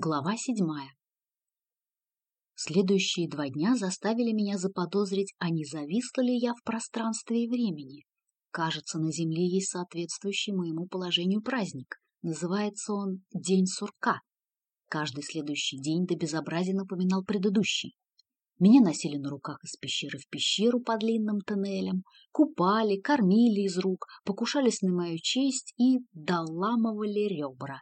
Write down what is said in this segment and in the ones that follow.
Глава седьмая. Следующие два дня заставили меня заподозрить, а не зависла ли я в пространстве и времени. Кажется, на Земле есть соответствующий моему положению праздник. Называется он День сурка. Каждый следующий день до безобразия напоминал предыдущий. Меня носили на руках из пещеры в пещеру по длинным тоннелям, купали, кормили из рук, покушались на мою честь и доламывали ребра.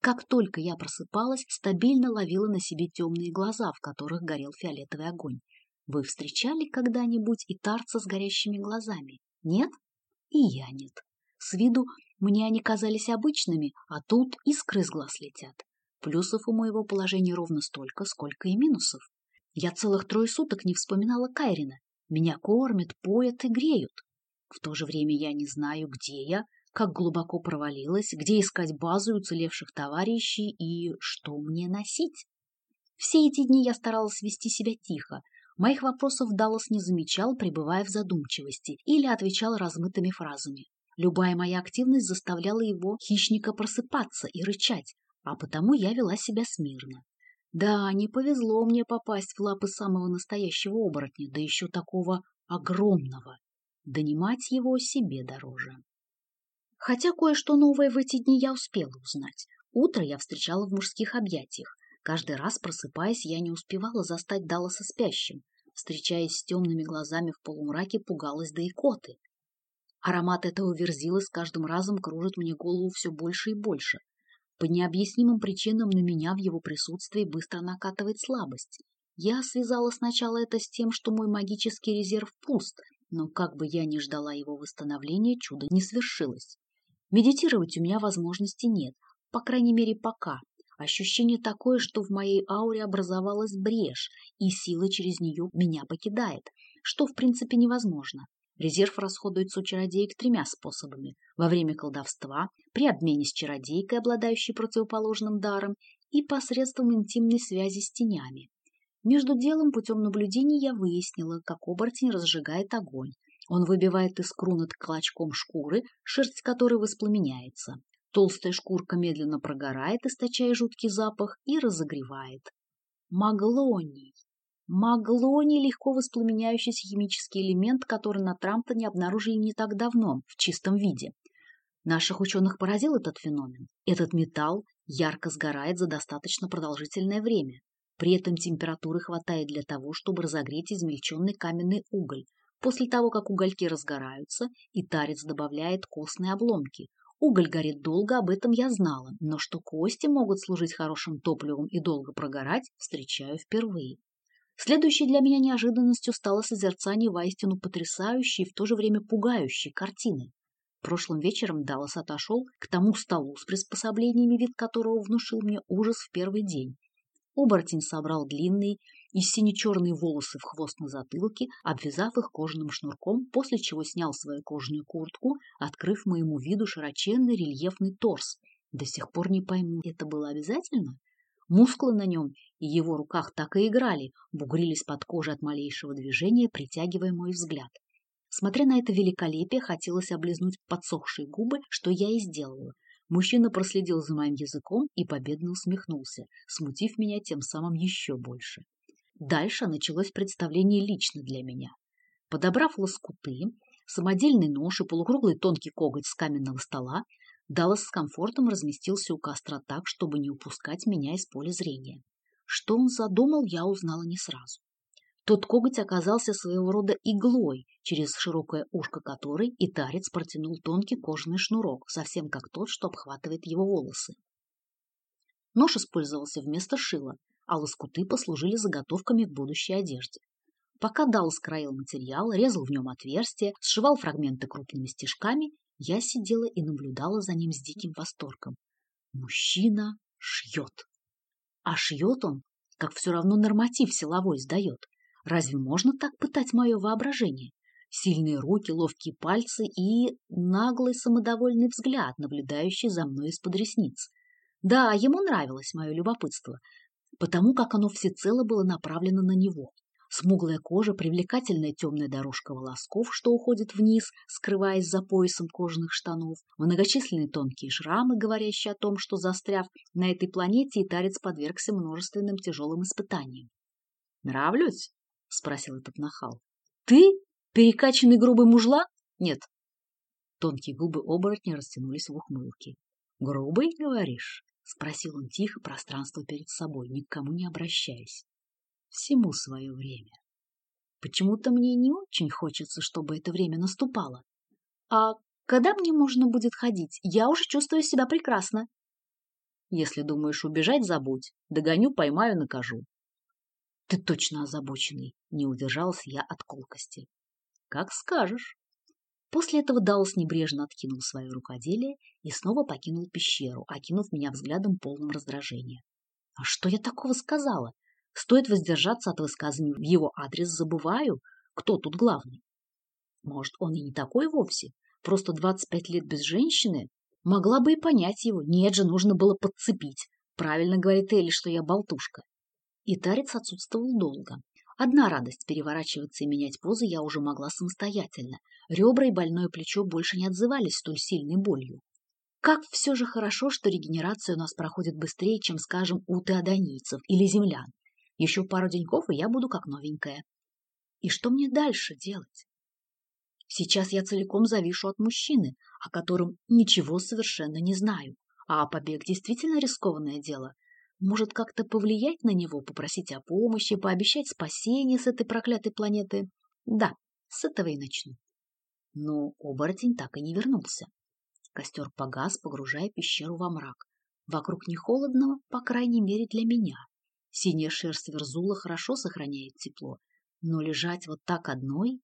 Как только я просыпалась, стабильно ловила на себе темные глаза, в которых горел фиолетовый огонь. Вы встречали когда-нибудь и тарца с горящими глазами? Нет? И я нет. С виду мне они казались обычными, а тут искры из глаз летят. Плюсов у моего положения ровно столько, сколько и минусов. Я целых трое суток не вспоминала Кайрина. Меня кормят, поят и греют. В то же время я не знаю, где я, как глубоко провалилась, где искать базу уцелевших товарищей и что мне носить. Все эти дни я старалась вести себя тихо. Моих вопросов Даллас не замечал, пребывая в задумчивости, или отвечал размытыми фразами. Любая моя активность заставляла его, хищника, просыпаться и рычать, а потому я вела себя смирно. Да, не повезло мне попасть в лапы самого настоящего оборотня, да еще такого огромного. Донимать его себе дороже. Хотя кое-что новое в эти дни я успела узнать. Утро я встречала в мужских объятиях. Каждый раз, просыпаясь, я не успевала застать Далласа спящим. Встречаясь с темными глазами в полумраке, пугалась до икоты. Аромат этого верзила с каждым разом кружит мне голову все больше и больше. По необъяснимым причинам на меня в его присутствии быстро накатывает слабость. Я связала сначала это с тем, что мой магический резерв пуст, но как бы я ни ждала его восстановления, чудо не свершилось. Медитировать у меня возможности нет, по крайней мере пока. Ощущение такое, что в моей ауре образовалась брешь, и сила через нее меня покидает, что в принципе невозможно. Резерв расходуется у чародеек тремя способами. Во время колдовства, при обмене с чародейкой, обладающей противоположным даром, и посредством интимной связи с тенями. Между делом путем наблюдений я выяснила, как оборотень разжигает огонь, он выбивает искру над клочком шкуры, шерсть которой воспламеняется. Толстая шкурка медленно прогорает, источая жуткий запах, и разогревает. Маглоний. Маглоний – легко воспламеняющийся химический элемент, который на Трамптоне обнаружили не так давно, в чистом виде. Наших ученых поразил этот феномен. Этот металл ярко сгорает за достаточно продолжительное время. При этом температуры хватает для того, чтобы разогреть измельченный каменный уголь, После того, как угольки разгораются, и тарец добавляет костные обломки. Уголь горит долго, об этом я знала, но что кости могут служить хорошим топливом и долго прогорать, встречаю впервые. Следующей для меня неожиданностью стало созерцание воистину потрясающей и в то же время пугающей картины. Прошлым вечером Даллас отошел к тому столу с приспособлениями, вид которого внушил мне ужас в первый день. Оборотень собрал длинные и сине-черные волосы в хвост на затылке, обвязав их кожаным шнурком, после чего снял свою кожаную куртку, открыв моему виду широченный рельефный торс. До сих пор не пойму, это было обязательно? Мускулы на нем и его руках так и играли, бугрились под кожей от малейшего движения, притягивая мой взгляд. Смотря на это великолепие, хотелось облизнуть подсохшие губы, что я и сделала. Мужчина проследил за моим языком и победно усмехнулся, смутив меня тем самым еще больше. Дальше началось представление лично для меня. Подобрав лоскуты, самодельный нож и полукруглый тонкий коготь с каменного стола, Даллас с комфортом разместился у костра так, чтобы не упускать меня из поля зрения. Что он задумал, я узнала не сразу. Тот коготь оказался своего рода иглой, через широкое ушко которой и тарец протянул тонкий кожаный шнурок, совсем как тот, что обхватывает его волосы. Нож использовался вместо шила, а лоскуты послужили заготовками к будущей одежде. Пока Дал скроил материал, резал в нем отверстия, сшивал фрагменты крупными стежками, я сидела и наблюдала за ним с диким восторгом. Мужчина шьет. А шьет он, как все равно норматив силовой сдает. Разве можно так пытать мое воображение? Сильные руки, ловкие пальцы и наглый самодовольный взгляд, наблюдающий за мной из-под ресниц. Да, ему нравилось мое любопытство, потому как оно всецело было направлено на него. Смуглая кожа, привлекательная темная дорожка волосков, что уходит вниз, скрываясь за поясом кожаных штанов, многочисленные тонкие шрамы, говорящие о том, что, застряв на этой планете, итарец подвергся множественным тяжелым испытаниям. «Нравлюсь?» — спросил этот нахал. «Ты? Перекачанный грубый мужлан? Нет». Тонкие губы оборотня растянулись в ухмылке. «Грубый, говоришь?» — спросил он тихо, пространство перед собой, никому не обращаясь. «Всему свое время. Почему-то мне не очень хочется, чтобы это время наступало. А когда мне можно будет ходить? Я уже чувствую себя прекрасно». «Если думаешь убежать, забудь. Догоню, поймаю, накажу. Ты точно озабоченный, не удержалась я от колкости. Как скажешь. После этого Даус небрежно откинул свое рукоделие и снова покинул пещеру, окинув меня взглядом полным раздражения. А что я такого сказала? Стоит воздержаться от высказываний в его адрес, забываю, кто тут главный. Может, он и не такой вовсе, просто двадцать пять лет без женщины? Могла бы и понять его. Нет же, нужно было подцепить. Правильно говорит Элли, что я болтушка. И тарец отсутствовал долго. Одна радость переворачиваться и менять позы я уже могла самостоятельно. Ребра и больное плечо больше не отзывались столь сильной болью. Как все же хорошо, что регенерация у нас проходит быстрее, чем, скажем, у теодонийцев или землян. Еще пару деньков, и я буду как новенькая. И что мне дальше делать? Сейчас я целиком завишу от мужчины, о котором ничего совершенно не знаю. А побег действительно рискованное дело. Может, как-то повлиять на него, попросить о помощи, пообещать спасение с этой проклятой планеты? Да, с этого и начну. Но оборотень так и не вернулся. Костер погас, погружая пещеру во мрак. Вокруг не холодного, по крайней мере, для меня. Синяя шерсть верзула хорошо сохраняет тепло, но лежать вот так одной...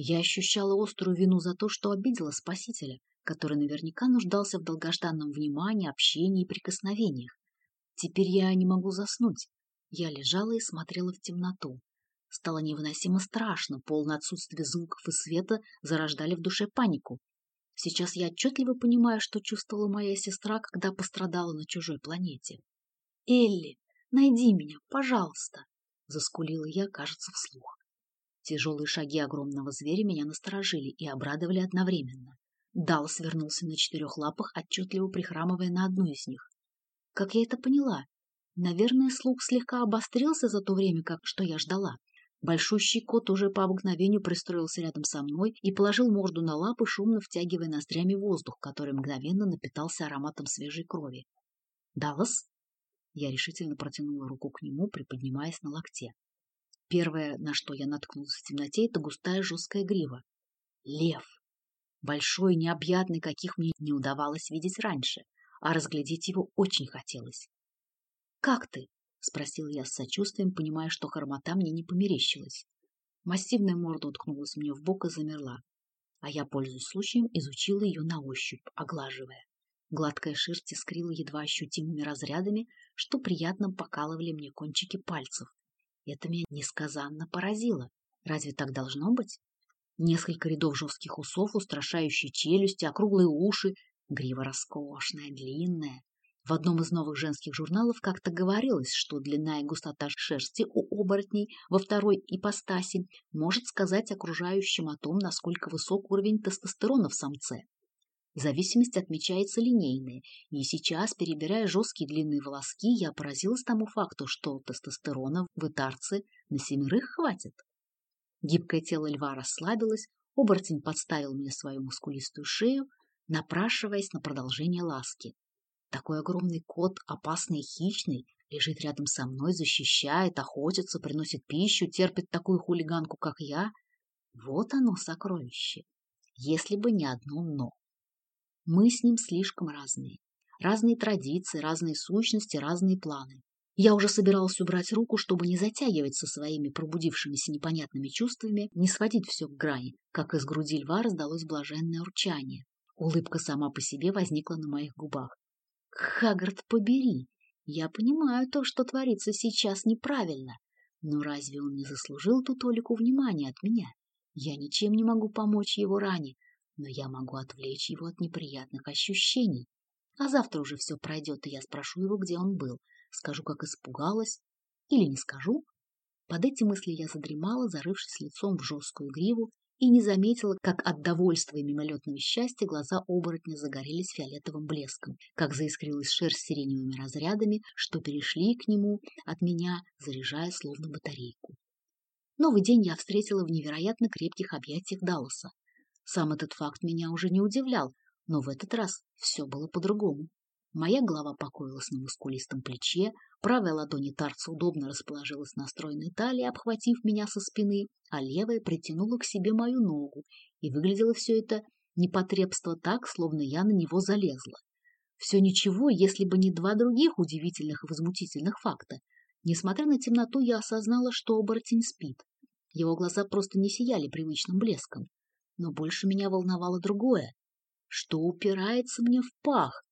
Я ощущала острую вину за то, что обидела спасителя, который наверняка нуждался в долгожданном внимании, общении и прикосновениях. Теперь я не могу заснуть. Я лежала и смотрела в темноту. Стало невыносимо страшно, полное отсутствие звуков и света зарождали в душе панику. Сейчас я отчетливо понимаю, что чувствовала моя сестра, когда пострадала на чужой планете. «Элли, найди меня, пожалуйста!» — заскулила я, кажется, вслух. Тяжелые шаги огромного зверя меня насторожили и обрадовали одновременно. Дал свернулся на четырех лапах, отчетливо прихрамывая на одну из них. Как я это поняла? Наверное, слух слегка обострился за то время, как что я ждала. Большущий кот уже по обыкновению пристроился рядом со мной и положил морду на лапы, шумно втягивая ноздрями воздух, который мгновенно напитался ароматом свежей крови. «Даллас?» Я решительно протянула руку к нему, приподнимаясь на локте. Первое, на что я наткнулась в темноте, это густая жесткая грива. Лев. Большой, необъятный, каких мне не удавалось видеть раньше а разглядеть его очень хотелось. «Как ты?» — спросил я с сочувствием, понимая, что хромота мне не померещилась. Массивная морда уткнулась мне в бок и замерла, а я, пользуясь случаем, изучила ее на ощупь, оглаживая. Гладкая шерсть искрила едва ощутимыми разрядами, что приятно покалывали мне кончики пальцев. Это меня несказанно поразило. Разве так должно быть? Несколько рядов жестких усов, устрашающие челюсти, округлые уши, Грива роскошная, длинная. В одном из новых женских журналов как-то говорилось, что длина и густота шерсти у оборотней во второй ипостаси может сказать окружающим о том, насколько высок уровень тестостерона в самце. Зависимость отмечается линейная, и сейчас, перебирая жесткие длинные волоски, я поразилась тому факту, что тестостерона в итарце на семерых хватит. Гибкое тело льва расслабилось, оборотень подставил мне свою мускулистую шею, напрашиваясь на продолжение ласки. Такой огромный кот, опасный и хищный, лежит рядом со мной, защищает, охотится, приносит пищу, терпит такую хулиганку, как я. Вот оно, сокровище. Если бы не одно «но». Мы с ним слишком разные. Разные традиции, разные сущности, разные планы. Я уже собиралась убрать руку, чтобы не затягивать со своими пробудившимися непонятными чувствами, не сводить все к грани, как из груди льва раздалось блаженное урчание. Улыбка сама по себе возникла на моих губах. Хагард, побери! Я понимаю то, что творится сейчас неправильно. Но разве он не заслужил ту толику внимания от меня? Я ничем не могу помочь его ране, но я могу отвлечь его от неприятных ощущений. А завтра уже все пройдет, и я спрошу его, где он был. Скажу, как испугалась. Или не скажу. Под эти мысли я задремала, зарывшись лицом в жесткую гриву, и не заметила, как от довольства и мимолетного счастья глаза оборотня загорелись фиолетовым блеском, как заискрилась шерсть сиреневыми разрядами, что перешли к нему от меня, заряжая словно батарейку. Новый день я встретила в невероятно крепких объятиях Далласа. Сам этот факт меня уже не удивлял, но в этот раз все было по-другому. Моя голова покоилась на мускулистом плече, правая ладонь тарца удобно расположилась на стройной талии, обхватив меня со спины, а левая притянула к себе мою ногу, и выглядело все это непотребство так, словно я на него залезла. Все ничего, если бы не два других удивительных и возмутительных факта. Несмотря на темноту, я осознала, что оборотень спит. Его глаза просто не сияли привычным блеском. Но больше меня волновало другое. Что упирается мне в пах?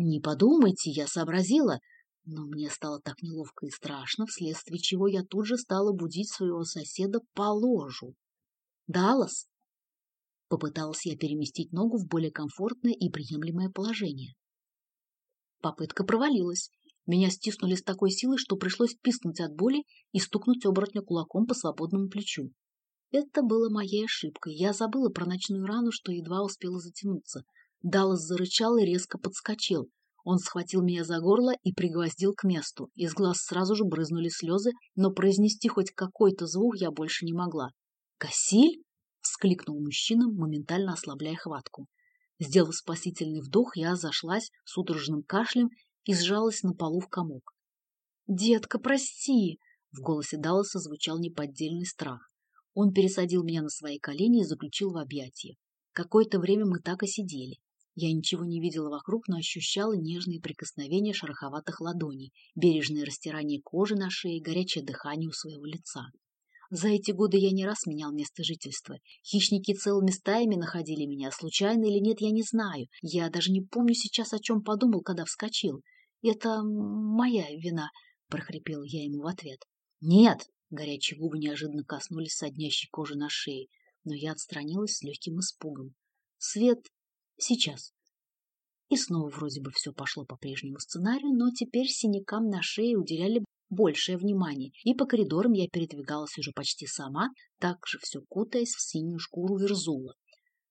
Не подумайте, я сообразила, но мне стало так неловко и страшно, вследствие чего я тут же стала будить своего соседа по ложу. «Даллас!» Попыталась я переместить ногу в более комфортное и приемлемое положение. Попытка провалилась. Меня стиснули с такой силой, что пришлось писнуть от боли и стукнуть оборотня кулаком по свободному плечу. Это было моей ошибкой. Я забыла про ночную рану, что едва успела затянуться. Даллас зарычал и резко подскочил. Он схватил меня за горло и пригвоздил к месту. Из глаз сразу же брызнули слезы, но произнести хоть какой-то звук я больше не могла. «Кассиль?» — вскликнул мужчина, моментально ослабляя хватку. Сделав спасительный вдох, я зашлась судорожным кашлем и сжалась на полу в комок. «Детка, прости!» — в голосе Далласа звучал неподдельный страх. Он пересадил меня на свои колени и заключил в объятия. Какое-то время мы так и сидели. Я ничего не видела вокруг, но ощущала нежные прикосновения шероховатых ладоней, бережное растирание кожи на шее, горячее дыхание у своего лица. За эти годы я не раз менял место жительства. Хищники целыми стаями находили меня, случайно или нет, я не знаю. Я даже не помню сейчас, о чем подумал, когда вскочил. Это моя вина, — прохрипела я ему в ответ. Нет, горячие губы неожиданно коснулись соднящей кожи на шее, но я отстранилась с легким испугом. Свет Сейчас. И снова вроде бы все пошло по прежнему сценарию, но теперь синякам на шее уделяли большее внимание, и по коридорам я передвигалась уже почти сама, также все кутаясь в синюю шкуру верзула.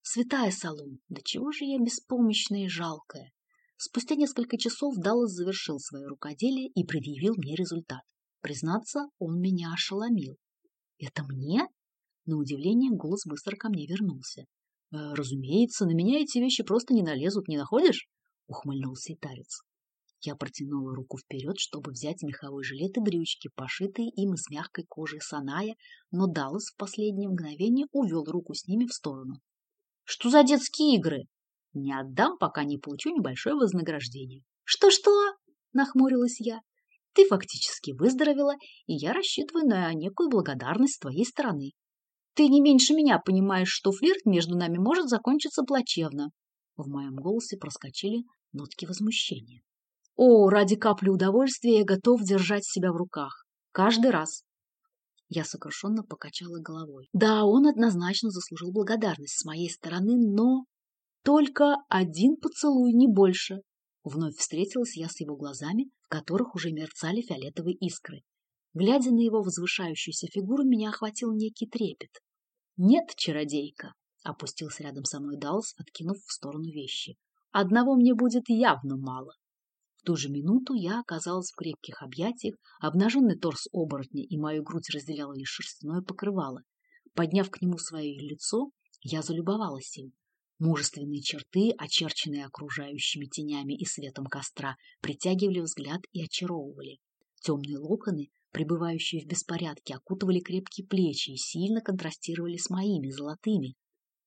Святая Салун, да чего же я беспомощная и жалкая? Спустя несколько часов Даллас завершил свое рукоделие и предъявил мне результат. Признаться, он меня ошеломил. «Это мне?» На удивление голос быстро ко мне вернулся. «Э, «Разумеется, на меня эти вещи просто не налезут, не находишь?» — ухмыльнулся итарец. Я протянула руку вперед, чтобы взять меховой жилет и брючки, пошитые им из мягкой кожи саная, но Даллас в последнее мгновение увел руку с ними в сторону. «Что за детские игры?» «Не отдам, пока не получу небольшое вознаграждение». «Что-что?» — нахмурилась я. «Ты фактически выздоровела, и я рассчитываю на некую благодарность с твоей стороны. Ты не меньше меня понимаешь, что флирт между нами может закончиться плачевно. В моем голосе проскочили нотки возмущения. О, ради капли удовольствия я готов держать себя в руках. Каждый раз. Я сокрушенно покачала головой. Да, он однозначно заслужил благодарность с моей стороны, но только один поцелуй, не больше. Вновь встретилась я с его глазами, в которых уже мерцали фиолетовые искры. Глядя на его возвышающуюся фигуру, меня охватил некий трепет. «Нет, чародейка», — опустился рядом со мной Далс, откинув в сторону вещи. «Одного мне будет явно мало». В ту же минуту я оказалась в крепких объятиях, обнаженный торс оборотня и мою грудь разделяло лишь шерстяное покрывало. Подняв к нему свое лицо, я залюбовалась им. Мужественные черты, очерченные окружающими тенями и светом костра, притягивали взгляд и очаровывали. Темные локоны пребывающие в беспорядке, окутывали крепкие плечи и сильно контрастировали с моими, золотыми.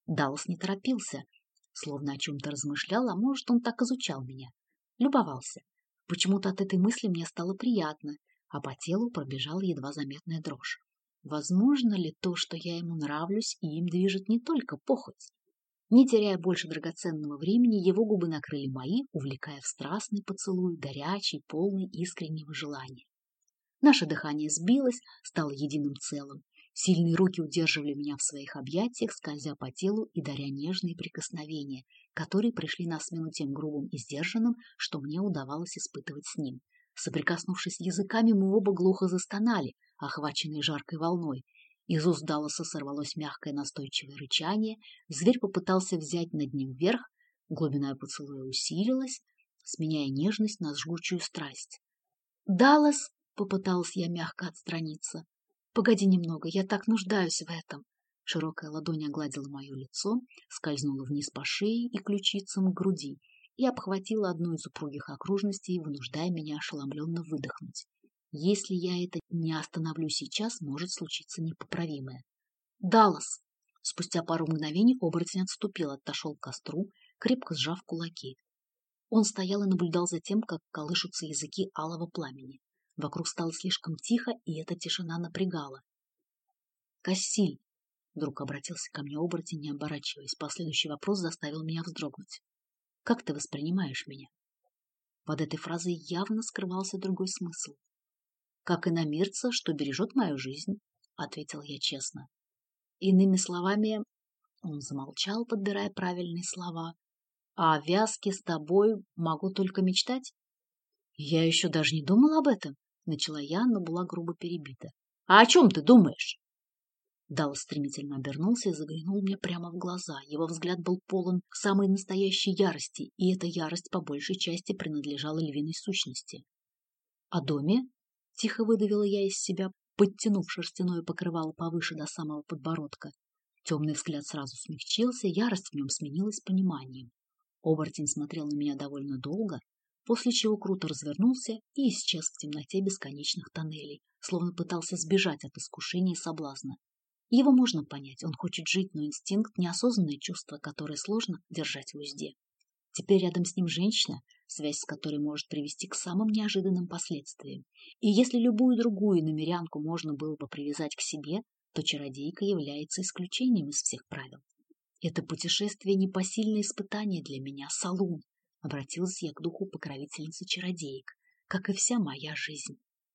Даллас не торопился, словно о чем-то размышлял, а может, он так изучал меня. Любовался. Почему-то от этой мысли мне стало приятно, а по телу пробежала едва заметная дрожь. Возможно ли то, что я ему нравлюсь, и им движет не только похоть? Не теряя больше драгоценного времени, его губы накрыли мои, увлекая в страстный поцелуй, горячий, полный искреннего желания. Наше дыхание сбилось, стало единым целым. Сильные руки удерживали меня в своих объятиях, скользя по телу и даря нежные прикосновения, которые пришли на смену тем грубым и сдержанным, что мне удавалось испытывать с ним. Соприкоснувшись языками, мы оба глухо застонали, охваченные жаркой волной. Из уст Далласа сорвалось мягкое настойчивое рычание, зверь попытался взять над ним вверх, глубина поцелуя усилилась, сменяя нежность на жгучую страсть. «Даллас!» — попыталась я мягко отстраниться. «Погоди немного, я так нуждаюсь в этом!» Широкая ладонь огладила мое лицо, скользнула вниз по шее и ключицам к груди и обхватила одну из упругих окружностей, вынуждая меня ошеломленно выдохнуть. Если я это не остановлю сейчас, может случиться непоправимое. «Даллас!» Спустя пару мгновений оборотень отступил, отошел к костру, крепко сжав кулаки. Он стоял и наблюдал за тем, как колышутся языки алого пламени. Вокруг стало слишком тихо, и эта тишина напрягала. «Кассиль!» Вдруг обратился ко мне оборотень, не оборачиваясь. Последующий вопрос заставил меня вздрогнуть. «Как ты воспринимаешь меня?» Под этой фразой явно скрывался другой смысл. «Как и намирца, что бережет мою жизнь», — ответил я честно. Иными словами, он замолчал, подбирая правильные слова. «А о с тобой могу только мечтать?» «Я еще даже не думала об этом», — начала я, но была грубо перебита. «А о чем ты думаешь?» Дал стремительно обернулся и заглянул мне прямо в глаза. Его взгляд был полон самой настоящей ярости, и эта ярость по большей части принадлежала львиной сущности. «О доме?» — тихо выдавила я из себя, подтянув шерстяное покрывало повыше до самого подбородка. Темный взгляд сразу смягчился, ярость в нем сменилась пониманием. Оборотень смотрел на меня довольно долго, после чего круто развернулся и исчез в темноте бесконечных тоннелей, словно пытался сбежать от искушения и соблазна. Его можно понять, он хочет жить, но инстинкт – неосознанное чувство, которое сложно держать в узде. Теперь рядом с ним женщина, связь с которой может привести к самым неожиданным последствиям. И если любую другую намерянку можно было бы привязать к себе, то чародейка является исключением из всех правил. Это путешествие – непосильное испытание для меня, Салун. Обратилась я к духу покровительницы чародеек, как и вся моя жизнь.